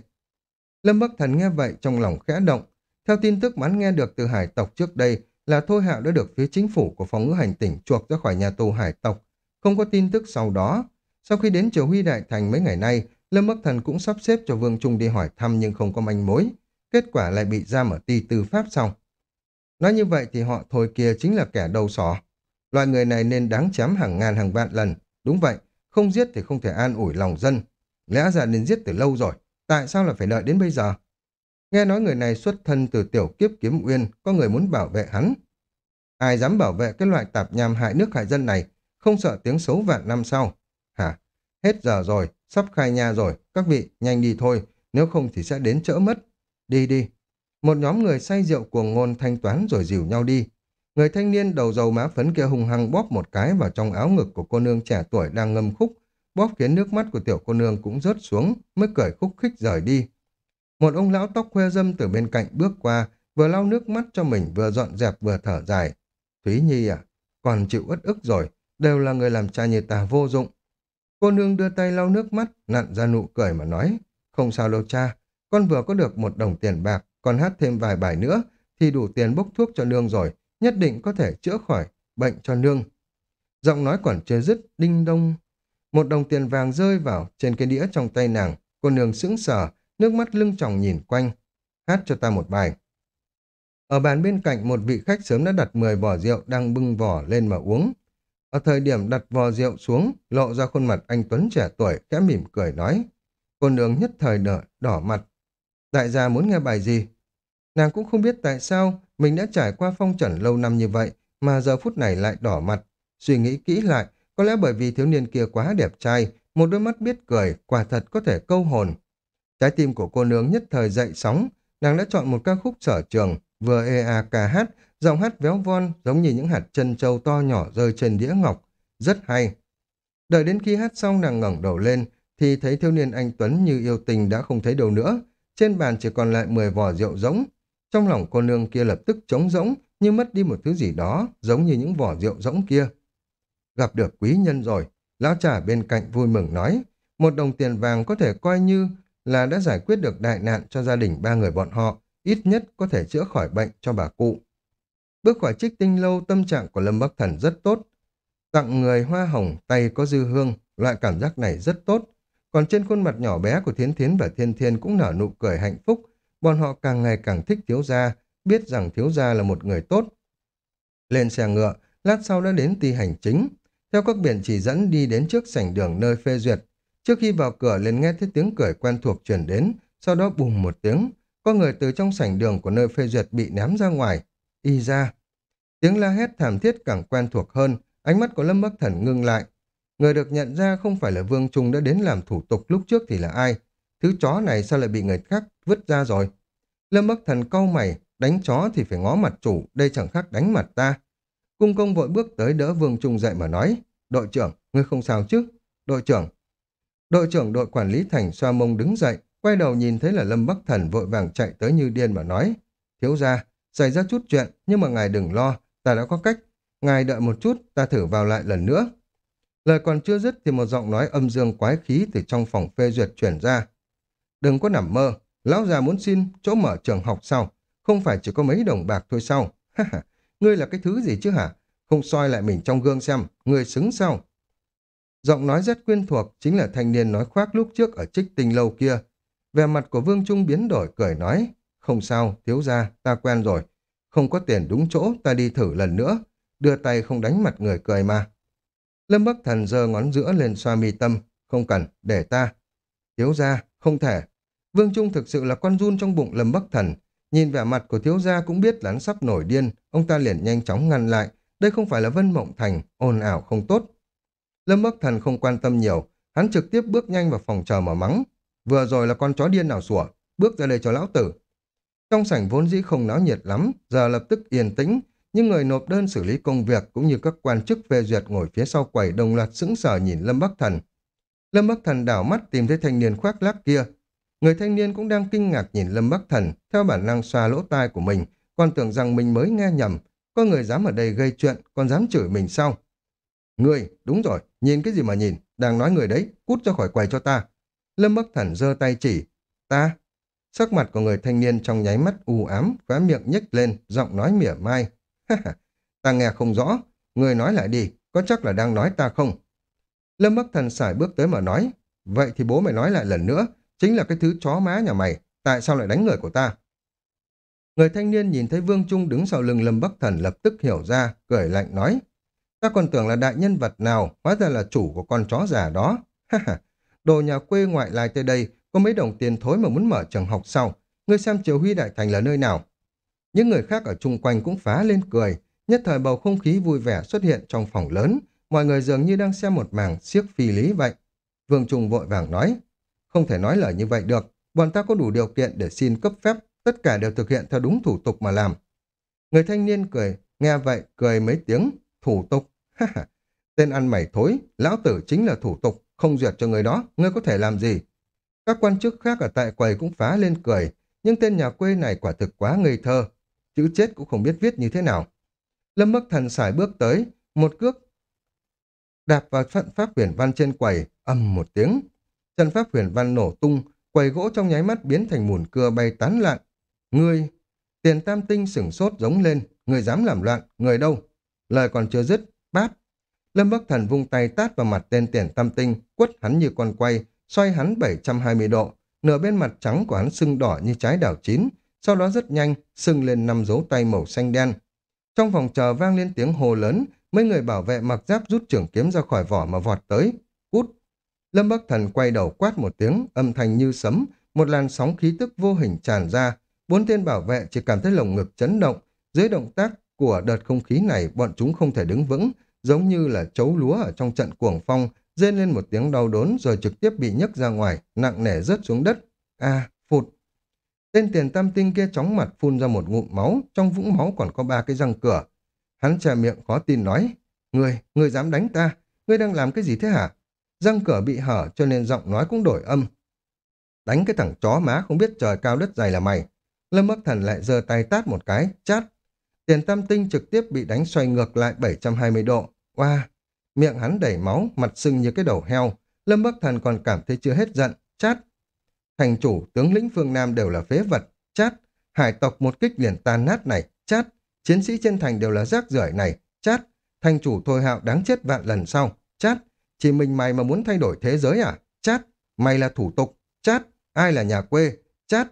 Lâm Bắc Thần nghe vậy trong lòng khẽ động. Theo tin tức bắn nghe được từ hải tộc trước đây là Thôi Hạo đã được phía chính phủ của phòng ngữ hành tỉnh chuộc ra khỏi nhà tù hải tộc. Không có tin tức sau đó, Sau khi đến Triều Huy Đại Thành mấy ngày nay, Lâm Bắc Thần cũng sắp xếp cho Vương Trung đi hỏi thăm nhưng không có manh mối. Kết quả lại bị giam ở ti tư pháp xong. Nói như vậy thì họ thôi kia chính là kẻ đầu sỏ. Loại người này nên đáng chém hàng ngàn hàng vạn lần. Đúng vậy, không giết thì không thể an ủi lòng dân. Lẽ ra nên giết từ lâu rồi. Tại sao lại phải đợi đến bây giờ? Nghe nói người này xuất thân từ tiểu kiếp kiếm uyên, có người muốn bảo vệ hắn. Ai dám bảo vệ cái loại tạp nham hại nước hại dân này, không sợ tiếng xấu vạn năm sau. Hả? Hết giờ rồi, sắp khai nhà rồi, các vị, nhanh đi thôi, nếu không thì sẽ đến chỡ mất. Đi đi. Một nhóm người say rượu cuồng ngôn thanh toán rồi dìu nhau đi. Người thanh niên đầu dầu má phấn kia hùng hăng bóp một cái vào trong áo ngực của cô nương trẻ tuổi đang ngâm khúc, bóp khiến nước mắt của tiểu cô nương cũng rớt xuống, mới cười khúc khích rời đi. Một ông lão tóc khoe dâm từ bên cạnh bước qua, vừa lau nước mắt cho mình vừa dọn dẹp vừa thở dài. Thúy Nhi à, còn chịu uất ức rồi, đều là người làm cha như ta vô dụng. Cô nương đưa tay lau nước mắt, nặn ra nụ cười mà nói, không sao đâu cha, con vừa có được một đồng tiền bạc, còn hát thêm vài bài nữa, thì đủ tiền bốc thuốc cho nương rồi, nhất định có thể chữa khỏi bệnh cho nương. Giọng nói còn chưa dứt, đinh đông. Một đồng tiền vàng rơi vào trên cái đĩa trong tay nàng, cô nương sững sờ, nước mắt lưng tròng nhìn quanh. Hát cho ta một bài. Ở bàn bên cạnh một vị khách sớm đã đặt 10 vỏ rượu đang bưng vỏ lên mà uống. Ở thời điểm đặt vò rượu xuống, lộ ra khuôn mặt anh Tuấn trẻ tuổi, kẽ mỉm cười nói. Cô nương nhất thời đỏ, đỏ mặt. Đại gia muốn nghe bài gì? Nàng cũng không biết tại sao mình đã trải qua phong trần lâu năm như vậy mà giờ phút này lại đỏ mặt. Suy nghĩ kỹ lại, có lẽ bởi vì thiếu niên kia quá đẹp trai, một đôi mắt biết cười, quả thật có thể câu hồn. Trái tim của cô nương nhất thời dậy sóng, nàng đã chọn một ca khúc sở trường, vừa ê a ca hát, giọng hát véo von giống như những hạt chân trâu to nhỏ rơi trên đĩa ngọc, rất hay. Đợi đến khi hát xong nàng ngẩng đầu lên, thì thấy thiếu niên anh Tuấn như yêu tình đã không thấy đâu nữa, trên bàn chỉ còn lại 10 vỏ rượu rỗng. Trong lòng cô nương kia lập tức trống rỗng, như mất đi một thứ gì đó, giống như những vỏ rượu rỗng kia. Gặp được quý nhân rồi, lão trà bên cạnh vui mừng nói, một đồng tiền vàng có thể coi như là đã giải quyết được đại nạn cho gia đình ba người bọn họ, ít nhất có thể chữa khỏi bệnh cho bà cụ. Bước khỏi trích tinh lâu tâm trạng của Lâm Bắc Thần rất tốt. Tặng người hoa hồng, tay có dư hương, loại cảm giác này rất tốt. Còn trên khuôn mặt nhỏ bé của Thiến Thiến và Thiên Thiên cũng nở nụ cười hạnh phúc. Bọn họ càng ngày càng thích thiếu gia, biết rằng thiếu gia là một người tốt. Lên xe ngựa, lát sau đã đến ti hành chính. Theo các biển chỉ dẫn đi đến trước sảnh đường nơi phê duyệt. Trước khi vào cửa liền nghe thấy tiếng cười quen thuộc truyền đến, sau đó bùng một tiếng. Có người từ trong sảnh đường của nơi phê duyệt bị ném ra ngoài. Y ra. Tiếng la hét thảm thiết càng quen thuộc hơn, ánh mắt của Lâm Bắc Thần ngưng lại. Người được nhận ra không phải là Vương Trung đã đến làm thủ tục lúc trước thì là ai? Thứ chó này sao lại bị người khác vứt ra rồi? Lâm Bắc Thần cau mày, đánh chó thì phải ngó mặt chủ, đây chẳng khác đánh mặt ta. Cung công vội bước tới đỡ Vương Trung dậy mà nói, đội trưởng, ngươi không sao chứ? Đội trưởng. Đội trưởng đội quản lý thành xoa mông đứng dậy, quay đầu nhìn thấy là Lâm Bắc Thần vội vàng chạy tới như điên mà nói, thiếu ra, xảy ra chút chuyện, nhưng mà ngài đừng lo, ta đã có cách. Ngài đợi một chút, ta thử vào lại lần nữa. Lời còn chưa dứt thì một giọng nói âm dương quái khí từ trong phòng phê duyệt chuyển ra. Đừng có nằm mơ, lão già muốn xin chỗ mở trường học sau, không phải chỉ có mấy đồng bạc thôi sao? ngươi là cái thứ gì chứ hả? Không soi lại mình trong gương xem, ngươi xứng sao? Giọng nói rất quyên thuộc chính là thanh niên nói khoác lúc trước ở trích tinh lâu kia. Về mặt của Vương Trung biến đổi cười nói, không sao, thiếu ra, ta quen rồi. Không có tiền đúng chỗ, ta đi thử lần nữa. Đưa tay không đánh mặt người cười mà. Lâm Bắc Thần giơ ngón giữa lên xoa mi tâm. Không cần, để ta. Thiếu ra, không thể. Vương Trung thực sự là con run trong bụng Lâm Bắc Thần. Nhìn vẻ mặt của thiếu gia cũng biết là hắn sắp nổi điên. Ông ta liền nhanh chóng ngăn lại. Đây không phải là Vân Mộng Thành, ồn ảo không tốt. Lâm Bắc Thần không quan tâm nhiều. Hắn trực tiếp bước nhanh vào phòng chờ mà mắng. Vừa rồi là con chó điên nào sủa. Bước ra đây cho lão tử. Trong sảnh vốn dĩ không náo nhiệt lắm, giờ lập tức yên tĩnh, nhưng người nộp đơn xử lý công việc cũng như các quan chức phê duyệt ngồi phía sau quầy đồng loạt sững sờ nhìn Lâm Bắc Thần. Lâm Bắc Thần đảo mắt tìm thấy thanh niên khoác lác kia. Người thanh niên cũng đang kinh ngạc nhìn Lâm Bắc Thần, theo bản năng xoa lỗ tai của mình, còn tưởng rằng mình mới nghe nhầm. Có người dám ở đây gây chuyện, còn dám chửi mình sao? Người, đúng rồi, nhìn cái gì mà nhìn, đang nói người đấy, cút ra khỏi quầy cho ta. Lâm Bắc Thần giơ tay chỉ, ta, Sắc mặt của người thanh niên trong nháy mắt u ám, khóe miệng nhếch lên, giọng nói mỉa mai. ta nghe không rõ, người nói lại đi, có chắc là đang nói ta không? Lâm Bắc Thần xài bước tới mà nói, vậy thì bố mày nói lại lần nữa, chính là cái thứ chó má nhà mày, tại sao lại đánh người của ta? Người thanh niên nhìn thấy Vương Trung đứng sau lưng Lâm Bắc Thần lập tức hiểu ra, cười lạnh nói, ta còn tưởng là đại nhân vật nào, hóa ra là chủ của con chó già đó. Ha ha, đồ nhà quê ngoại lai tới đây, có mấy đồng tiền thối mà muốn mở trường học sau, ngươi xem Triều Huy Đại Thành là nơi nào? Những người khác ở chung quanh cũng phá lên cười, nhất thời bầu không khí vui vẻ xuất hiện trong phòng lớn, mọi người dường như đang xem một màn siếc phi lý vậy. Vương Trung vội vàng nói, không thể nói lời như vậy được, bọn ta có đủ điều kiện để xin cấp phép, tất cả đều thực hiện theo đúng thủ tục mà làm. Người thanh niên cười, nghe vậy cười mấy tiếng, thủ tục, ha ha, tên ăn mày thối, lão tử chính là thủ tục, không duyệt cho người đó, ngươi có thể làm gì? Các quan chức khác ở tại quầy cũng phá lên cười, nhưng tên nhà quê này quả thực quá ngây thơ, chữ chết cũng không biết viết như thế nào. Lâm Bắc Thần xài bước tới, một cước đạp vào phận pháp huyền văn trên quầy, ầm một tiếng. Trận pháp huyền văn nổ tung, quầy gỗ trong nháy mắt biến thành mùn cưa bay tán loạn. Ngươi, tiền tam tinh sửng sốt giống lên, người dám làm loạn, người đâu? Lời còn chưa dứt, bát. Lâm Bắc Thần vung tay tát vào mặt tên tiền tam tinh, quất hắn như con quay, xoay hắn 720 độ, nửa bên mặt trắng của hắn sưng đỏ như trái đảo chín, sau đó rất nhanh, sưng lên năm dấu tay màu xanh đen. Trong phòng chờ vang lên tiếng hồ lớn, mấy người bảo vệ mặc giáp rút trưởng kiếm ra khỏi vỏ mà vọt tới. Lâm Bắc Thần quay đầu quát một tiếng, âm thanh như sấm, một làn sóng khí tức vô hình tràn ra. Bốn tên bảo vệ chỉ cảm thấy lồng ngực chấn động. Dưới động tác của đợt không khí này, bọn chúng không thể đứng vững, giống như là chấu lúa ở trong trận cuồng phong, rên lên một tiếng đau đớn rồi trực tiếp bị nhấc ra ngoài, nặng nề rớt xuống đất. A, phụt! Tên tiền tam tinh kia chóng mặt phun ra một ngụm máu, trong vũng máu còn có ba cái răng cửa. Hắn che miệng khó tin nói, Người, người dám đánh ta, ngươi đang làm cái gì thế hả? Răng cửa bị hở cho nên giọng nói cũng đổi âm. Đánh cái thằng chó má không biết trời cao đất dày là mày. Lâm Bắc Thần lại giơ tay tát một cái, chát. Tiền tam tinh trực tiếp bị đánh xoay ngược lại 720 độ. Wow! Miệng hắn đầy máu, mặt sưng như cái đầu heo. Lâm Bắc Thần còn cảm thấy chưa hết giận, chát. Thành chủ, tướng lĩnh phương Nam đều là phế vật, chát. Hải tộc một kích liền tan nát này, chát. Chiến sĩ trên thành đều là rác rưởi này, chát. Thành chủ thôi hạo đáng chết vạn lần sau, chát. Chỉ mình mày mà muốn thay đổi thế giới à? Chát. Mày là thủ tục, chát. Ai là nhà quê, chát.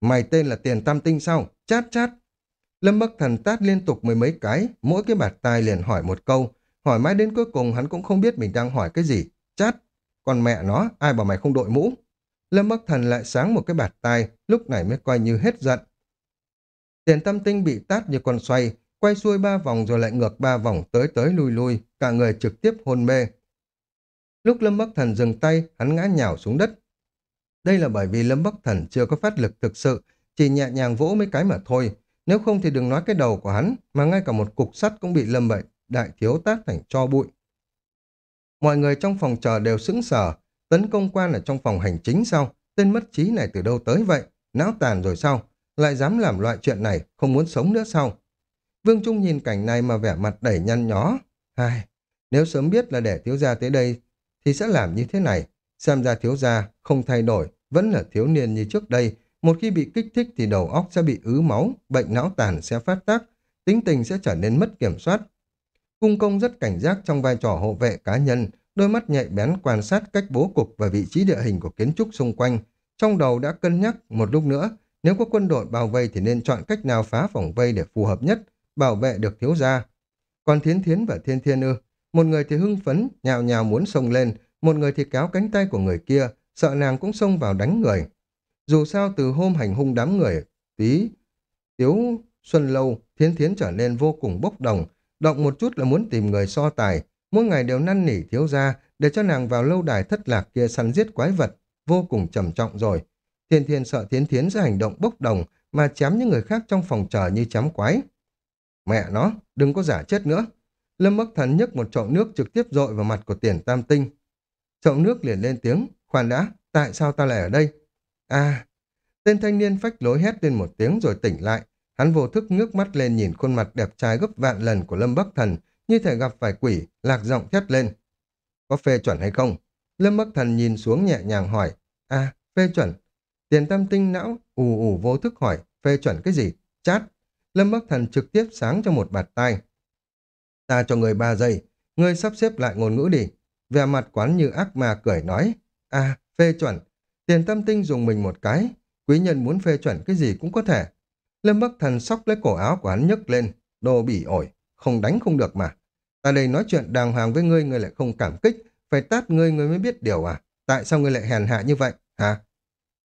Mày tên là tiền tam tinh sao? Chát chát. Lâm Bắc Thần tát liên tục mười mấy cái, mỗi cái bạt tai liền hỏi một câu, hỏi mãi đến cuối cùng hắn cũng không biết mình đang hỏi cái gì. Chát. Còn mẹ nó, ai bảo mày không đội mũ? Lâm Bắc Thần lại sáng một cái bạt tai, lúc này mới coi như hết giận. Tiền tâm tinh bị tát như con xoay, quay xuôi ba vòng rồi lại ngược ba vòng tới tới lui lui, cả người trực tiếp hôn mê. Lúc Lâm Bắc Thần dừng tay, hắn ngã nhào xuống đất. Đây là bởi vì Lâm Bắc Thần chưa có phát lực thực sự, chỉ nhẹ nhàng vỗ mấy cái mà thôi. Nếu không thì đừng nói cái đầu của hắn, mà ngay cả một cục sắt cũng bị Lâm Bệnh, đại thiếu tát thành cho bụi. Mọi người trong phòng chờ đều sững sờ, Tấn công quan ở trong phòng hành chính sao? Tên mất trí này từ đâu tới vậy? Não tàn rồi sao? Lại dám làm loại chuyện này, không muốn sống nữa sao? Vương Trung nhìn cảnh này mà vẻ mặt đẩy nhăn nhó. Ai, nếu sớm biết là để thiếu gia tới đây, thì sẽ làm như thế này. Xem ra thiếu gia không thay đổi, vẫn là thiếu niên như trước đây. Một khi bị kích thích thì đầu óc sẽ bị ứ máu, bệnh não tàn sẽ phát tác, tính tình sẽ trở nên mất kiểm soát. Cung công rất cảnh giác trong vai trò hộ vệ cá nhân, đôi mắt nhạy bén quan sát cách bố cục và vị trí địa hình của kiến trúc xung quanh. Trong đầu đã cân nhắc một lúc nữa, nếu có quân đội bao vây thì nên chọn cách nào phá vòng vây để phù hợp nhất, bảo vệ được thiếu gia. Còn Thiến Thiến và Thiên Thiên ư, một người thì hưng phấn, nhào nhào muốn xông lên, một người thì kéo cánh tay của người kia, sợ nàng cũng xông vào đánh người. Dù sao từ hôm hành hung đám người, tí, tiếu, xuân lâu, Thiến Thiến trở nên vô cùng bốc đồng, động một chút là muốn tìm người so tài, mỗi ngày đều năn nỉ thiếu gia để cho nàng vào lâu đài thất lạc kia săn giết quái vật, vô cùng trầm trọng rồi. Thiên thiên sợ thiến thiến sẽ hành động bốc đồng mà chém những người khác trong phòng chờ như chém quái. Mẹ nó, đừng có giả chết nữa. Lâm Bắc Thần nhấc một chậu nước trực tiếp dội vào mặt của tiền tam tinh. Chậu nước liền lên tiếng, khoan đã, tại sao ta lại ở đây? À, tên thanh niên phách lối hét lên một tiếng rồi tỉnh lại. Hắn vô thức ngước mắt lên nhìn khuôn mặt đẹp trai gấp vạn lần của Lâm Bắc Thần, như thể gặp phải quỷ, lạc giọng thét lên. Có phê chuẩn hay không? Lâm Bắc Thần nhìn xuống nhẹ nhàng hỏi. À, phê chuẩn. Tiền Tam tinh não, ù ù vô thức hỏi, phê chuẩn cái gì? Chát. Lâm Bắc Thần trực tiếp sáng cho một bạt tay. Ta cho người ba giây, ngươi sắp xếp lại ngôn ngữ đi. về mặt quán như ác mà cười nói, à, phê chuẩn, tiền tâm tinh dùng mình một cái, quý nhân muốn phê chuẩn cái gì cũng có thể. Lâm Bắc Thần sóc lấy cổ áo của hắn nhấc lên, đồ bỉ ổi, không đánh không được mà. Ta đây nói chuyện đàng hoàng với ngươi, ngươi lại không cảm kích, phải tát ngươi ngươi mới biết điều à? Tại sao ngươi lại hèn hạ như vậy, hả?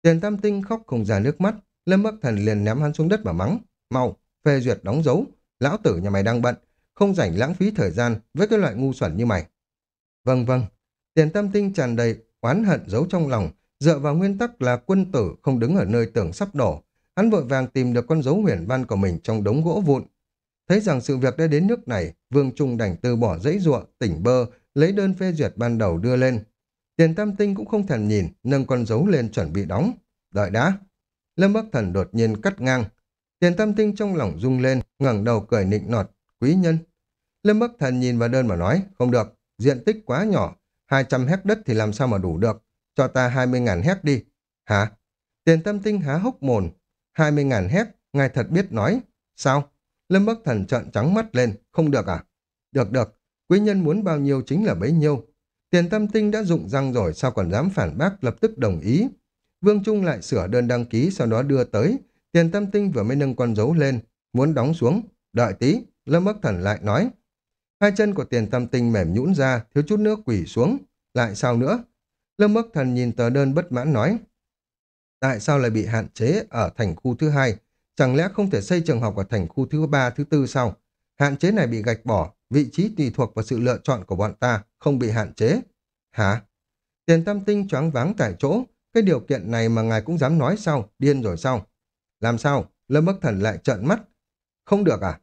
Tiền Tam Tinh khóc không ra nước mắt, Lâm Bắc Thần liền ném hắn xuống đất mà mắng. Mau, phê duyệt đóng dấu, lão tử nhà mày đang bận, không rảnh lãng phí thời gian với cái loại ngu xuẩn như mày. Vâng vâng, Tiền tâm Tinh tràn đầy oán hận giấu trong lòng, dựa vào nguyên tắc là quân tử không đứng ở nơi tưởng sắp đổ. Hắn vội vàng tìm được con dấu huyền văn của mình trong đống gỗ vụn. Thấy rằng sự việc đã đến nước này, Vương Trung đành từ bỏ dãy ruộng, tỉnh bơ, lấy đơn phê duyệt ban đầu đưa lên. Tiền Tam Tinh cũng không thèm nhìn, nâng con dấu lên chuẩn bị đóng. Đợi đã. Lâm Bắc Thần đột nhiên cắt ngang. Tiền Tam Tinh trong lòng rung lên, ngẩng đầu cười nịnh nọt. Quý nhân. Lâm Bắc Thần nhìn vào đơn mà nói, không được, diện tích quá nhỏ, 200 hecta đất thì làm sao mà đủ được, cho ta 20.000 hecta đi. Hả? Tiền tâm Tinh há hốc mồn, 20.000 hecta, ngài thật biết nói. Sao? Lâm Bắc Thần trợn trắng mắt lên, không được à? Được được, quý nhân muốn bao nhiêu chính là bấy nhiêu. Tiền tâm Tinh đã dụng răng rồi, sao còn dám phản bác lập tức đồng ý. Vương Trung lại sửa đơn đăng ký sau đó đưa tới. Tiền tâm Tinh vừa mới nâng con dấu lên, muốn đóng xuống. Đợi tí, Lâm Bắc Thần lại nói. Hai chân của tiền Tâm tinh mềm nhũn ra, thiếu chút nữa quỷ xuống. Lại sao nữa? Lâm Bắc Thần nhìn tờ đơn bất mãn nói. Tại sao lại bị hạn chế ở thành khu thứ hai? Chẳng lẽ không thể xây trường học ở thành khu thứ ba, thứ tư sao? Hạn chế này bị gạch bỏ, vị trí tùy thuộc vào sự lựa chọn của bọn ta, không bị hạn chế. Hả? Tiền Tâm tinh choáng váng tại chỗ, cái điều kiện này mà ngài cũng dám nói sao? Điên rồi sao? Làm sao? Lâm Bắc Thần lại trợn mắt. Không được à?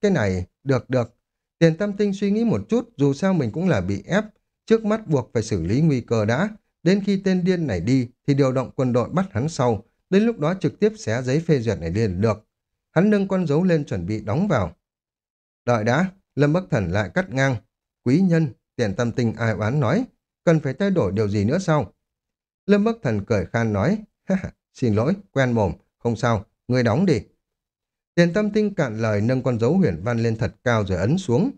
Cái này, được được. Tiền tâm tinh suy nghĩ một chút, dù sao mình cũng là bị ép, trước mắt buộc phải xử lý nguy cơ đã. Đến khi tên điên này đi, thì điều động quân đội bắt hắn sau, đến lúc đó trực tiếp xé giấy phê duyệt này liền được. Hắn nâng con dấu lên chuẩn bị đóng vào. Đợi đã, Lâm Bắc Thần lại cắt ngang. Quý nhân, tiền tâm tinh ai oán nói, cần phải thay đổi điều gì nữa sao? Lâm Bắc Thần cười khan nói, xin lỗi, quen mồm, không sao, người đóng đi. Tiền tâm tinh cạn lời nâng con dấu huyền văn lên thật cao rồi ấn xuống.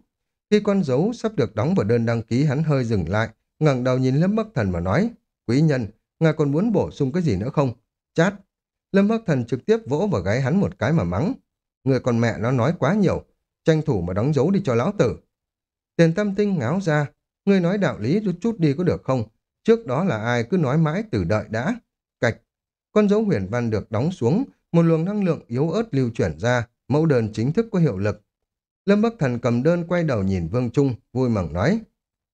Khi con dấu sắp được đóng vào đơn đăng ký hắn hơi dừng lại, ngẩng đầu nhìn Lâm Bắc Thần mà nói, quý nhân, ngài còn muốn bổ sung cái gì nữa không? Chát. Lâm Bắc Thần trực tiếp vỗ vào gáy hắn một cái mà mắng. Người con mẹ nó nói quá nhiều, tranh thủ mà đóng dấu đi cho lão tử. Tiền tâm tinh ngáo ra, người nói đạo lý chút chút đi có được không? Trước đó là ai cứ nói mãi từ đợi đã. Cạch, con dấu huyền văn được đóng xuống, một luồng năng lượng yếu ớt lưu chuyển ra, mẫu đơn chính thức có hiệu lực. Lâm Bắc Thần cầm đơn quay đầu nhìn Vương Trung, vui mừng nói.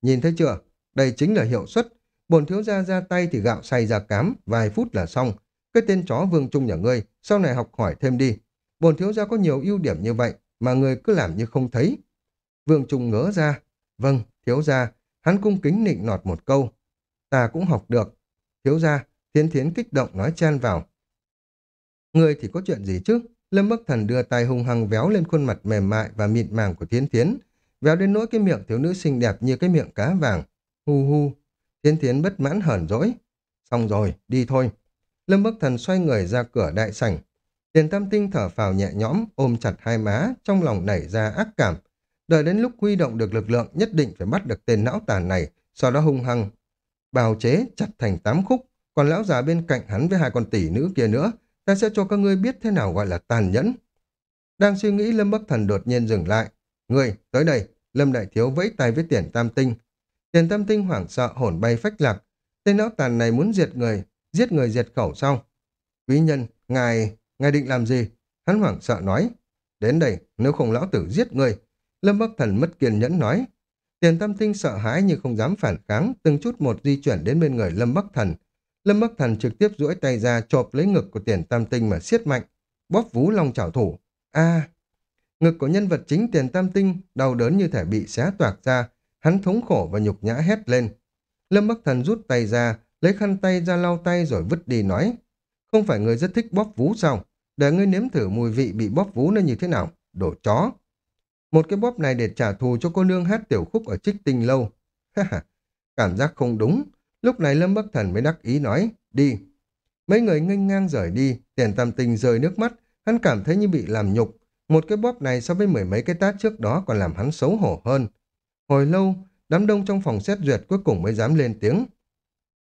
Nhìn thấy chưa? Đây chính là hiệu suất. Bồn thiếu gia ra tay thì gạo xay ra cám, vài phút là xong. Cái tên chó Vương Trung nhà ngươi, sau này học hỏi thêm đi. Bồn thiếu gia có nhiều ưu điểm như vậy, mà người cứ làm như không thấy. Vương Trung ngỡ ra. Vâng, thiếu gia, hắn cung kính nịnh nọt một câu. Ta cũng học được. Thiếu gia, thiến thiến kích động nói chen vào. Người thì có chuyện gì chứ? Lâm Bắc Thần đưa tay hung hăng véo lên khuôn mặt mềm mại và mịn màng của Thiến Thiến, véo đến nỗi cái miệng thiếu nữ xinh đẹp như cái miệng cá vàng. Hu hu, Thiến Thiến bất mãn hờn dỗi. Xong rồi, đi thôi. Lâm Bắc Thần xoay người ra cửa đại sảnh. Tiền Tam Tinh thở phào nhẹ nhõm, ôm chặt hai má, trong lòng nảy ra ác cảm. Đợi đến lúc huy động được lực lượng nhất định phải bắt được tên não tàn này, sau đó hung hăng. Bào chế chặt thành tám khúc, còn lão già bên cạnh hắn với hai con tỷ nữ kia nữa, ta sẽ cho các ngươi biết thế nào gọi là tàn nhẫn. Đang suy nghĩ Lâm Bắc Thần đột nhiên dừng lại. Ngươi, tới đây, Lâm Đại Thiếu vẫy tay với tiền tam tinh. Tiền tam tinh hoảng sợ hồn bay phách lạc. Tên não tàn này muốn diệt người, giết người diệt khẩu sau. Quý nhân, ngài, ngài định làm gì? Hắn hoảng sợ nói. Đến đây, nếu không lão tử giết người. Lâm Bắc Thần mất kiên nhẫn nói. Tiền tam tinh sợ hãi nhưng không dám phản kháng, từng chút một di chuyển đến bên người Lâm Bắc Thần, Lâm Bắc Thần trực tiếp duỗi tay ra chộp lấy ngực của tiền tam tinh mà siết mạnh, bóp vú long chảo thủ. a Ngực của nhân vật chính tiền tam tinh đau đớn như thể bị xé toạc ra, hắn thống khổ và nhục nhã hét lên. Lâm Bắc Thần rút tay ra, lấy khăn tay ra lau tay rồi vứt đi nói. Không phải người rất thích bóp vú sao? Để ngươi nếm thử mùi vị bị bóp vú nó như thế nào? Đổ chó. Một cái bóp này để trả thù cho cô nương hát tiểu khúc ở trích tinh lâu. Cảm giác không đúng. Lúc này Lâm Bắc Thần mới đắc ý nói, đi. Mấy người nghênh ngang rời đi, tiền tam tinh rơi nước mắt, hắn cảm thấy như bị làm nhục. Một cái bóp này so với mười mấy cái tát trước đó còn làm hắn xấu hổ hơn. Hồi lâu, đám đông trong phòng xét duyệt cuối cùng mới dám lên tiếng.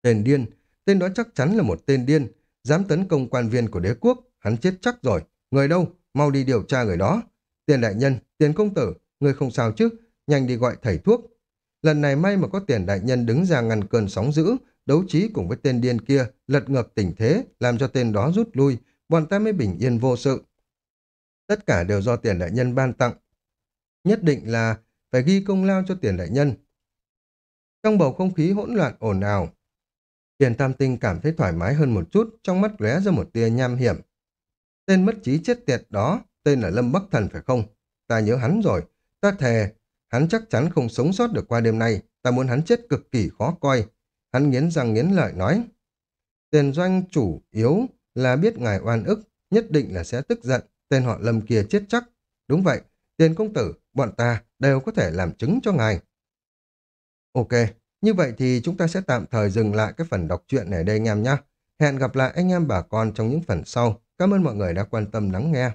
Tên điên, tên đó chắc chắn là một tên điên, dám tấn công quan viên của đế quốc, hắn chết chắc rồi. Người đâu? Mau đi điều tra người đó. Tiền đại nhân, tiền công tử, người không sao chứ, nhanh đi gọi thầy thuốc. Lần này may mà có tiền đại nhân đứng ra ngăn cơn sóng dữ, đấu trí cùng với tên điên kia, lật ngược tình thế, làm cho tên đó rút lui, bọn ta mới bình yên vô sự. Tất cả đều do tiền đại nhân ban tặng. Nhất định là phải ghi công lao cho tiền đại nhân. Trong bầu không khí hỗn loạn ồn ào, tiền tam tinh cảm thấy thoải mái hơn một chút, trong mắt lóe ra một tia nham hiểm. Tên mất trí chết tiệt đó, tên là Lâm Bắc Thần phải không? Ta nhớ hắn rồi, ta thề, hắn chắc chắn không sống sót được qua đêm nay, ta muốn hắn chết cực kỳ khó coi. Hắn nghiến răng nghiến lợi nói. Tiền doanh chủ yếu là biết ngài oan ức, nhất định là sẽ tức giận, tên họ Lâm kia chết chắc. Đúng vậy, tiền công tử, bọn ta đều có thể làm chứng cho ngài. Ok, như vậy thì chúng ta sẽ tạm thời dừng lại cái phần đọc truyện này đây anh em nhé. Hẹn gặp lại anh em bà con trong những phần sau. Cảm ơn mọi người đã quan tâm lắng nghe.